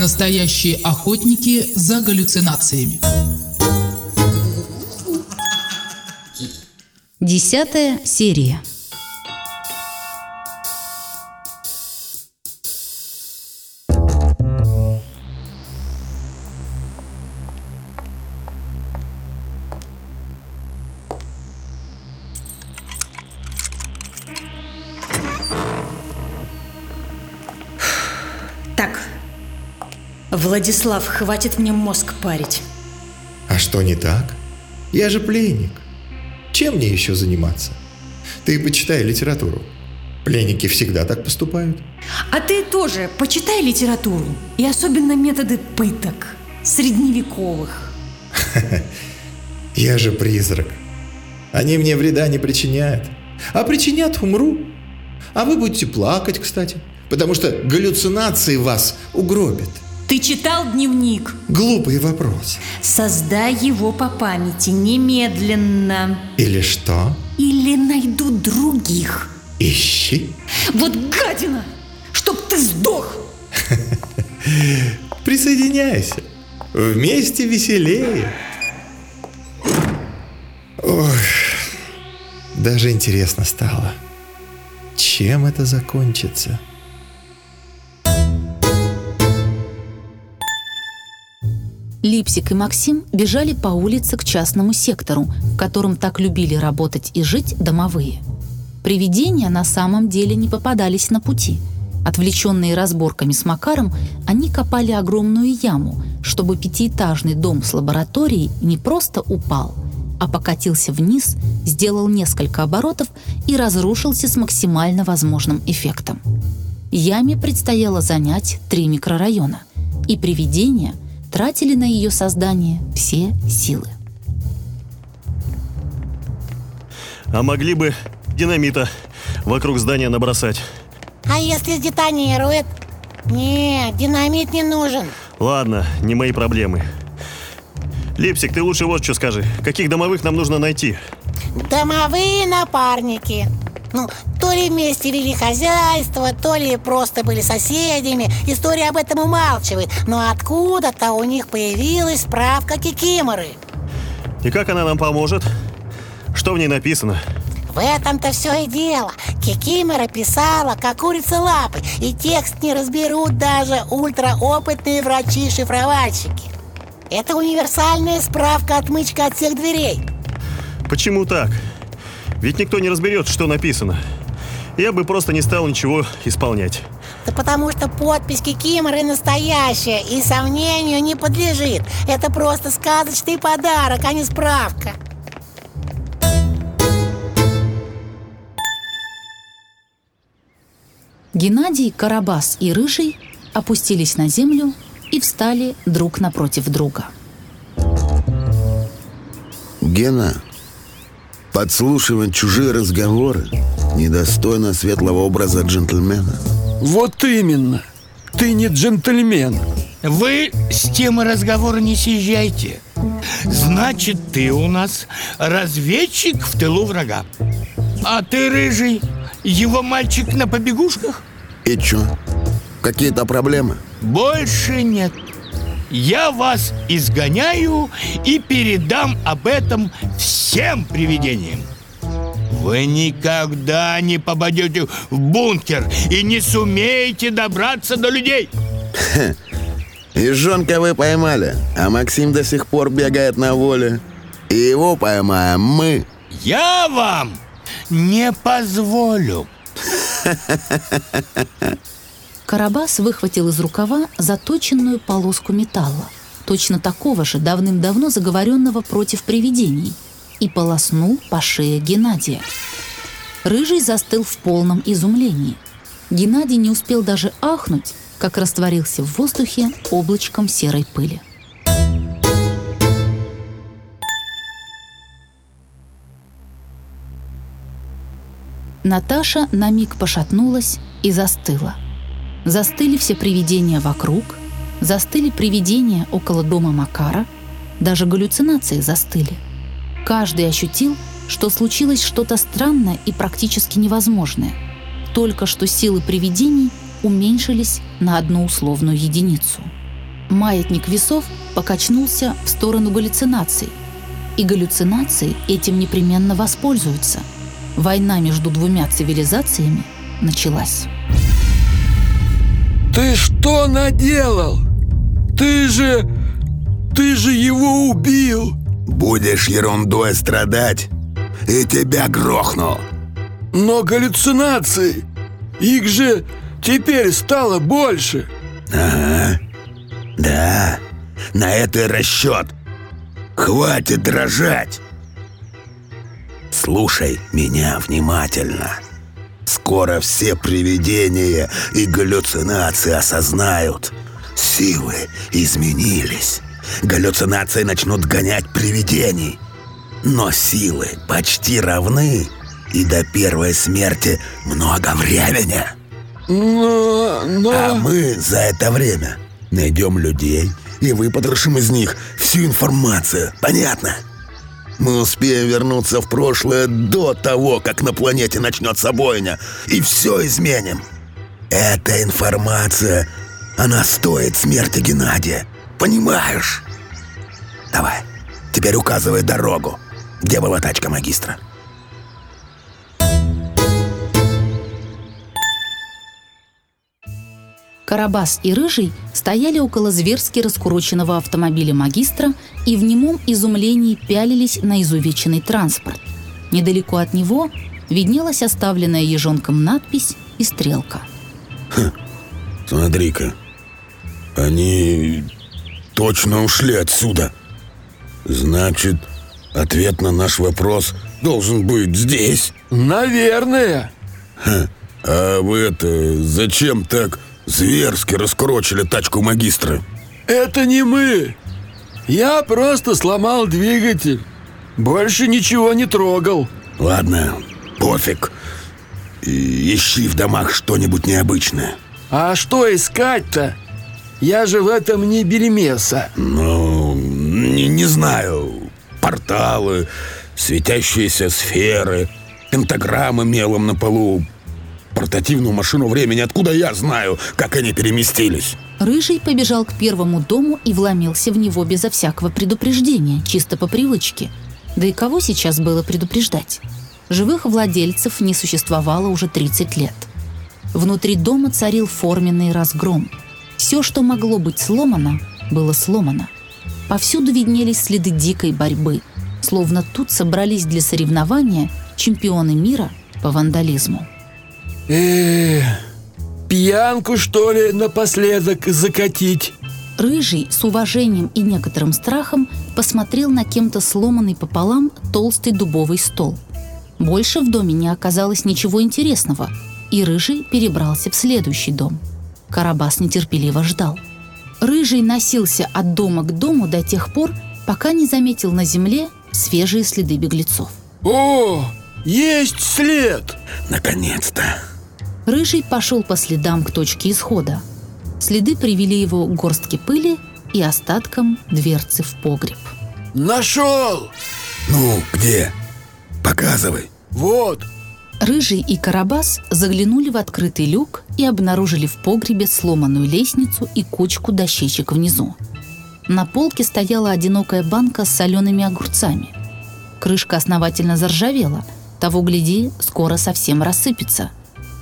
Настоящие охотники за галлюцинациями. Десятая серия. Владислав, хватит мне мозг парить. А что не так? Я же пленник. Чем мне еще заниматься? Ты почитай литературу. Пленники всегда так поступают. А ты тоже почитай литературу. И особенно методы пыток. Средневековых. Я же призрак. Они мне вреда не причиняют. А причинят, умру. А вы будете плакать, кстати. Потому что галлюцинации вас угробят. Ты читал дневник? Глупый вопрос. Создай его по памяти немедленно. Или что? Или найду других. Ищи. Вот гадина! Чтоб ты сдох! Присоединяйся. Вместе веселее. Ох, даже интересно стало. Чем это закончится? Липсик и Максим бежали по улице к частному сектору, в котором так любили работать и жить домовые. Привидения на самом деле не попадались на пути. Отвлеченные разборками с Макаром, они копали огромную яму, чтобы пятиэтажный дом с лабораторией не просто упал, а покатился вниз, сделал несколько оборотов и разрушился с максимально возможным эффектом. Яме предстояло занять три микрорайона, и привидения – тратили на ее создание все силы. А могли бы динамита вокруг здания набросать. А если сдетонирует? Нет, динамит не нужен. Ладно, не мои проблемы. Липсик, ты лучше вот что скажи. Каких домовых нам нужно найти? Домовые напарники. Ну, то ли вместе вели хозяйство, то ли просто были соседями. История об этом умалчивает. Но откуда-то у них появилась справка Кикиморы. И как она нам поможет? Что в ней написано? В этом-то все и дело. Кикимора писала, как курица лапы, и текст не разберут даже ультраопытные врачи-шифровальщики. Это универсальная справка-отмычка от всех дверей. Почему так? Ведь никто не разберет, что написано. Я бы просто не стал ничего исполнять. Да потому что подпись Кикиморы настоящая и сомнению не подлежит. Это просто сказочный подарок, а не справка. Геннадий, Карабас и Рыжий опустились на землю и встали друг напротив друга. Гена, подслушивать чужие разговоры недостойно светлого образа джентльмена. Вот именно. Ты не джентльмен. Вы с темы разговора не съезжайте. Значит, ты у нас разведчик в тылу врага. А ты, рыжий, его мальчик на побегушках? И чё? Какие-то проблемы? Больше нет. Я вас изгоняю и передам об этом всем привидениям. Вы никогда не попадете в бункер и не сумеете добраться до людей. И жонка вы поймали, а Максим до сих пор бегает на воле. И его поймаем мы. Я вам не позволю. Карабас выхватил из рукава заточенную полоску металла, точно такого же давным-давно заговоренного против привидений, и полоснул по шее Геннадия. Рыжий застыл в полном изумлении. Геннадий не успел даже ахнуть, как растворился в воздухе облачком серой пыли. Наташа на миг пошатнулась и застыла. Застыли все привидения вокруг, застыли привидения около дома Макара, даже галлюцинации застыли. Каждый ощутил, что случилось что-то странное и практически невозможное. Только что силы привидений уменьшились на одну условную единицу. Маятник весов покачнулся в сторону галлюцинаций. И галлюцинации этим непременно воспользуются. Война между двумя цивилизациями началась. Ты что наделал? Ты же... Ты же его убил! Будешь ерундой страдать, и тебя грохну. Но галлюцинации... Их же теперь стало больше. Ага. Да, на это и расчет. Хватит дрожать. Слушай меня внимательно. Скоро все привидения и галлюцинации осознают. Силы изменились. Галлюцинации начнут гонять привидений. Но силы почти равны, и до первой смерти много времени. Но... но... А мы за это время найдем людей и выпотрошим из них всю информацию. Понятно? Мы успеем вернуться в прошлое до того, как на планете начнется бойня, и все изменим. Эта информация, она стоит смерти Геннадия. Понимаешь? Давай, теперь указывай дорогу. Где была тачка магистра? Карабас и Рыжий стояли около зверски раскуроченного автомобиля магистра и в немом изумлении пялились на изувеченный транспорт. Недалеко от него виднелась оставленная ежонком надпись и стрелка. Смотри-ка, они точно ушли отсюда. Значит, ответ на наш вопрос должен быть здесь. Наверное. Ха, а вы это зачем так зверски раскурочили тачку магистра? Это не мы. Я просто сломал двигатель. Больше ничего не трогал. Ладно, пофиг. И ищи в домах что-нибудь необычное. А что искать-то? Я же в этом не бельмеса. Ну, не, не знаю. Порталы, светящиеся сферы, пентаграммы мелом на полу, портативную машину времени. Откуда я знаю, как они переместились? Рыжий побежал к первому дому и вломился в него безо всякого предупреждения, чисто по привычке. Да и кого сейчас было предупреждать? Живых владельцев не существовало уже 30 лет. Внутри дома царил форменный разгром. Все, что могло быть сломано, было сломано. Повсюду виднелись следы дикой борьбы, словно тут собрались для соревнования чемпионы мира по вандализму. Э, пьянку что ли напоследок закатить? Рыжий с уважением и некоторым страхом посмотрел на кем-то сломанный пополам толстый дубовый стол. Больше в доме не оказалось ничего интересного, и Рыжий перебрался в следующий дом. Карабас нетерпеливо ждал. Рыжий носился от дома к дому до тех пор, пока не заметил на земле свежие следы беглецов. О, есть след! Наконец-то! Рыжий пошел по следам к точке исхода. Следы привели его к горстке пыли и остаткам дверцы в погреб. Нашел! Ну, где? Показывай. Вот, Рыжий и Карабас заглянули в открытый люк и обнаружили в погребе сломанную лестницу и кучку дощечек внизу. На полке стояла одинокая банка с солеными огурцами. Крышка основательно заржавела, того гляди, скоро совсем рассыпется.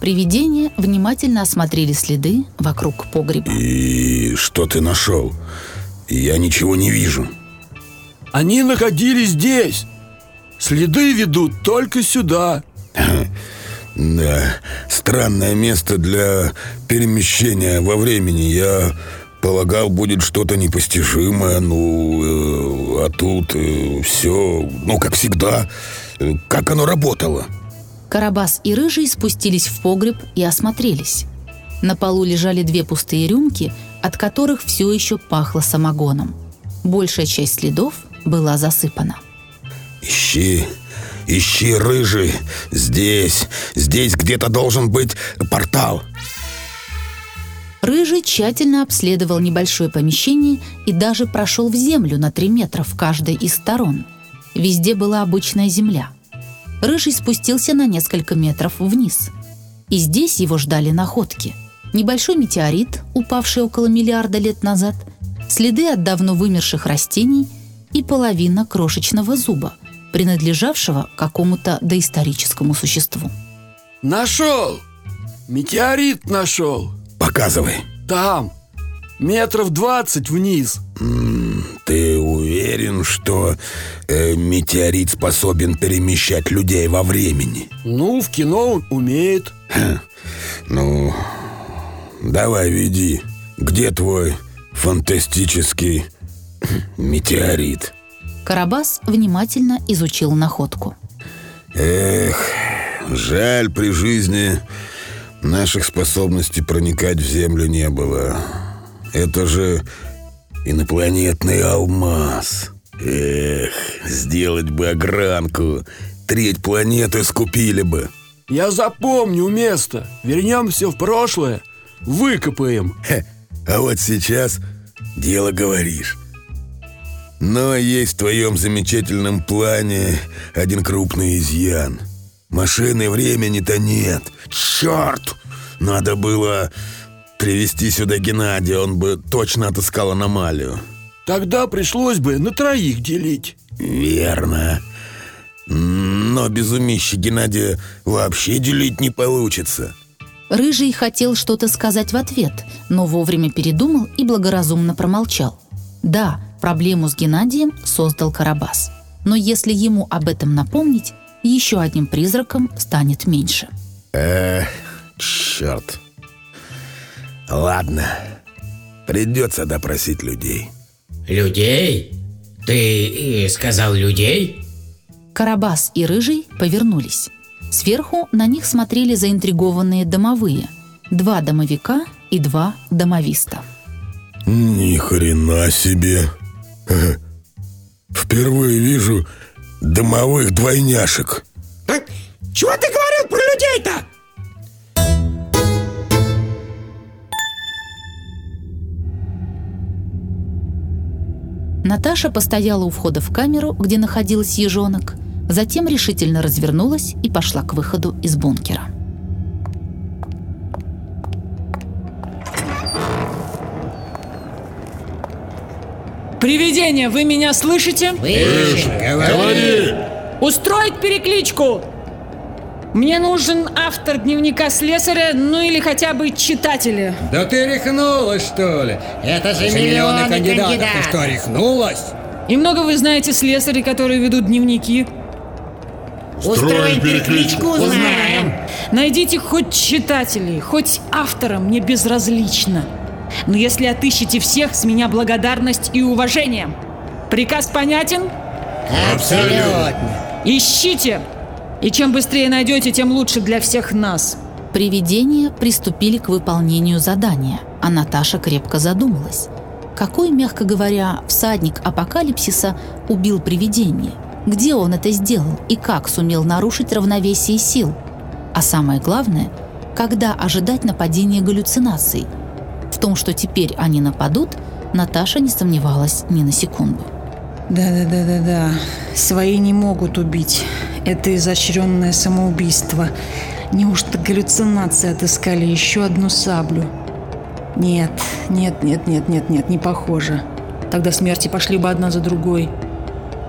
Привидения внимательно осмотрели следы вокруг погреба. И что ты нашел? Я ничего не вижу. они находились здесь. Следы ведут только сюда. Да, странное место для перемещения во времени. Я полагал, будет что-то непостижимое, ну, э, а тут э, все, ну, как всегда. Э, Как оно работало? Карабас и Рыжий спустились в погреб и осмотрелись. На полу лежали две пустые рюмки, от которых все еще пахло самогоном. Большая часть следов была засыпана. Ищи, ищи, рыжий. Здесь, здесь где-то должен быть портал. Рыжий тщательно обследовал небольшое помещение и даже прошел в землю на три метра в каждой из сторон. Везде была обычная земля. Рыжий спустился на несколько метров вниз. И здесь его ждали находки. Небольшой метеорит, упавший около миллиарда лет назад, следы от давно вымерших растений и половина крошечного зуба, принадлежавшего какому-то доисторическому существу. Нашел! Метеорит нашел! Показывай. Там! Метров двадцать вниз. Ты уверен, что э, метеорит способен перемещать людей во времени? Ну, в кино он умеет. Ну, давай веди. Где твой фантастический метеорит? Карабас внимательно изучил находку. Эх, жаль, при жизни наших способностей проникать в Землю не было. Это же инопланетный алмаз. Эх, сделать бы огранку. Треть планеты скупили бы. Я запомню место. Вернемся в прошлое. Выкопаем. Хе, а вот сейчас дело говоришь. Но есть в твоем замечательном плане один крупный изъян. Машины времени-то нет. Черт! Надо было привести сюда Геннадия, он бы точно отыскал аномалию. Тогда пришлось бы на троих делить. Верно. Но без умища Геннадия вообще делить не получится. Рыжий хотел что-то сказать в ответ, но вовремя передумал и благоразумно промолчал. Да, проблему с Геннадием создал Карабас. Но если ему об этом напомнить, еще одним призраком станет меньше. Эх, черт. Ладно, придется допросить людей. Людей? Ты сказал людей? Карабас и Рыжий повернулись. Сверху на них смотрели заинтригованные домовые. Два домовика и два домовиста. Ни хрена себе. Впервые вижу домовых двойняшек. Чего ты говорил про людей-то? Наташа постояла у входа в камеру, где находился ежонок, затем решительно развернулась и пошла к выходу из бункера. Привидение, вы меня слышите? Слышим, говори. Устроить перекличку! Мне нужен автор дневника слесаря, ну или хотя бы читатели. Да ты рехнулась, что ли? Это же миллионы кандидатов. Ты что, рехнулась? И много вы знаете слесарей, которые ведут дневники? Устроим перекличку, узнаем. Найдите хоть читателей, хоть автора, мне безразлично. Но если отыщете всех, с меня благодарность и уважение. Приказ понятен? Абсолютно. Ищите! И чем быстрее найдете, тем лучше для всех нас. Привидения приступили к выполнению задания, а Наташа крепко задумалась. Какой, мягко говоря, всадник апокалипсиса убил привидение? Где он это сделал и как сумел нарушить равновесие сил? А самое главное, когда ожидать нападения галлюцинаций? В том, что теперь они нападут, Наташа не сомневалась ни на секунду. Да-да-да-да-да. Свои не могут убить. Это изощренное самоубийство. Неужто галлюцинации отыскали еще одну саблю? Нет, нет, нет, нет, нет, нет, не похоже. Тогда смерти пошли бы одна за другой.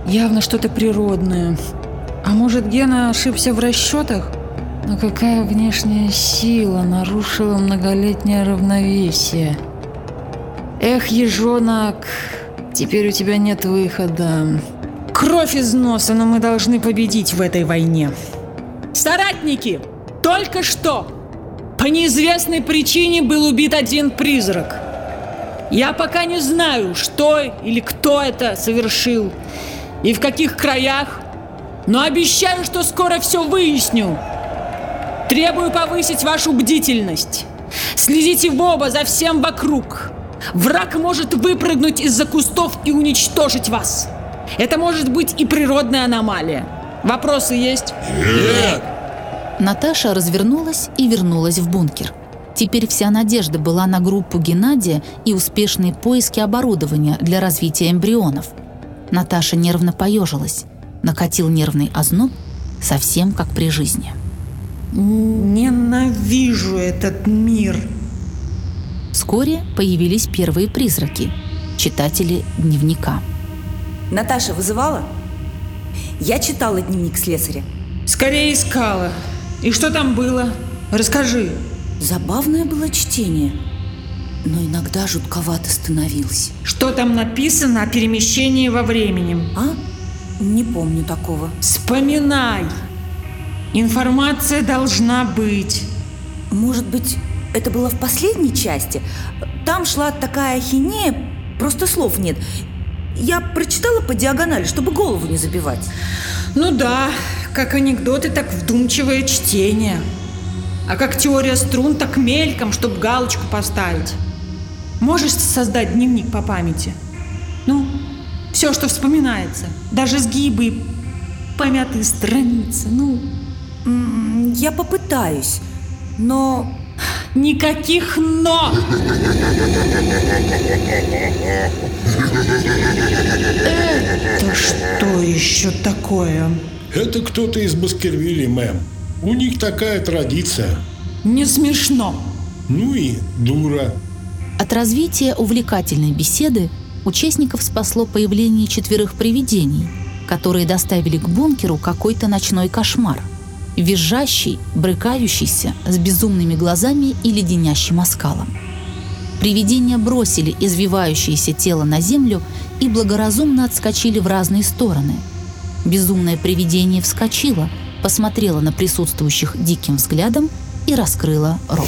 Явно что-то природное. А может, Гена ошибся в расчетах? Но какая внешняя сила нарушила многолетнее равновесие? Эх, ежонок, теперь у тебя нет выхода. Кровь из носа, но мы должны победить в этой войне. Соратники, только что по неизвестной причине был убит один призрак. Я пока не знаю, что или кто это совершил и в каких краях, но обещаю, что скоро все выясню. Требую повысить вашу бдительность. Следите в оба за всем вокруг. Враг может выпрыгнуть из-за кустов и уничтожить вас. Это может быть и природная аномалия. Вопросы есть? Нет. Наташа развернулась и вернулась в бункер. Теперь вся надежда была на группу Геннадия и успешные поиски оборудования для развития эмбрионов. Наташа нервно поежилась. Накатил нервный озноб, совсем как при жизни. Ненавижу этот мир. Вскоре появились первые призраки. читатели дневника. Наташа вызывала? Я читала дневник слесаря. Скорее искала. И что там было? Расскажи. Забавное было чтение, но иногда жутковато становилось. Что там написано о перемещении во времени? А? Не помню такого. Вспоминай! Информация должна быть. Может быть, это было в последней части? Там шла такая ахинея, просто слов нет. Я прочитала по диагонали, чтобы голову не забивать. Ну да, как анекдоты, так вдумчивое чтение. А как теория струн, так мельком, чтобы галочку поставить. Можешь создать дневник по памяти? Ну, все, что вспоминается. Даже сгибы, помятые страницы, ну... Я попытаюсь, но... Никаких «но». Это что еще такое? Это кто-то из Баскервилей, мэм. У них такая традиция. Не смешно. Ну и дура. От развития увлекательной беседы участников спасло появление четверых привидений, которые доставили к бункеру какой-то ночной кошмар. Визжащий, брыкающийся, с безумными глазами и леденящим оскалом. Привидения бросили извивающееся тело на землю и благоразумно отскочили в разные стороны. Безумное привидение вскочило, посмотрело на присутствующих диким взглядом и раскрыло рот.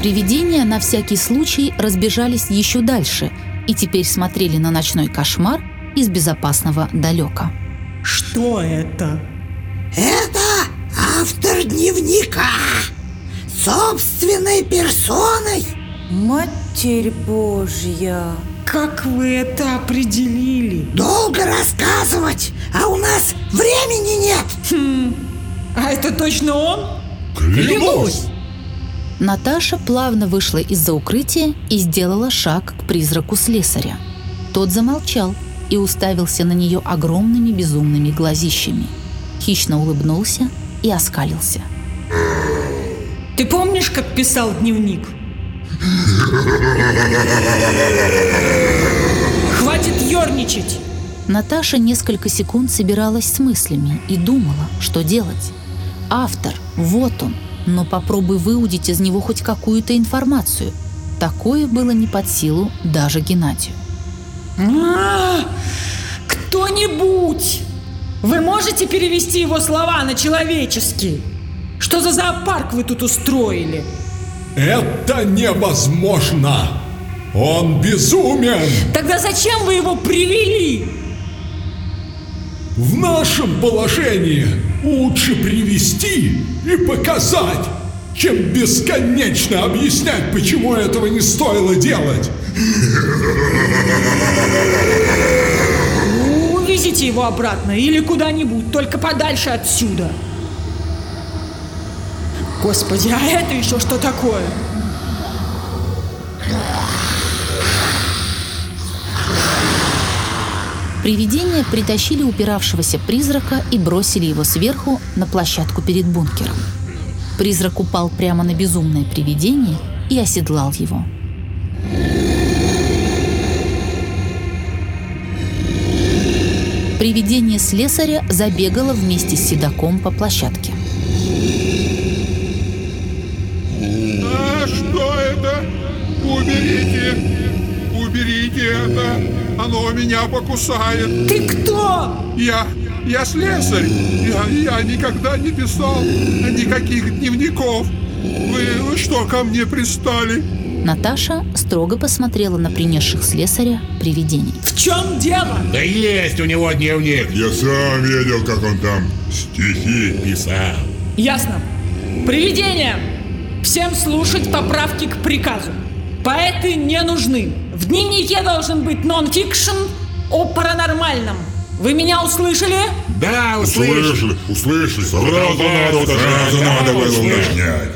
Привидения на всякий случай разбежались еще дальше и теперь смотрели на ночной кошмар из безопасного далека. Что это? Это автор дневника. Собственной персоной. Матерь Божья. Как вы это определили? Долго рассказывать, а у нас времени нет. Хм, а это точно он? Клянусь! Наташа плавно вышла из-за укрытия и сделала шаг к призраку слесаря. Тот замолчал и уставился на нее огромными безумными глазищами. Хищно улыбнулся и оскалился. Ты помнишь, как писал дневник? Хватит ерничать! Наташа несколько секунд собиралась с мыслями и думала, что делать. Автор, вот он, но попробуй выудить из него хоть какую-то информацию. Такое было не под силу даже Геннадию. А, Кто-нибудь! Вы можете перевести его слова на человеческий? Что за зоопарк вы тут устроили? Это невозможно! Он безумен! Тогда зачем вы его привели? В нашем положении лучше привести и показать, чем бесконечно объяснять, почему этого не стоило делать. Ну, Увезите его обратно или куда-нибудь, только подальше отсюда. Господи, а это еще что такое? Привидения притащили упиравшегося призрака и бросили его сверху на площадку перед бункером. Призрак упал прямо на безумное привидение и оседлал его. Привидение слесаря забегало вместе с седаком по площадке. А что это? Уберите! Уберите это! Оно меня покусает! Ты кто? Я... я слесарь! Я, я никогда не писал никаких дневников! Вы, вы что, ко мне пристали? Наташа строго посмотрела на принесших слесаря привидений. В чем дело? Да есть у него дневник. Я сам видел, как он там стихи писал. Ясно. Привидения! Всем слушать поправки к приказу. Поэты не нужны. В дневнике должен быть нон-фикшн о паранормальном. Вы меня услышали? Да, услышали. Услышали. Сразу надо. Сразу надо было уточнять.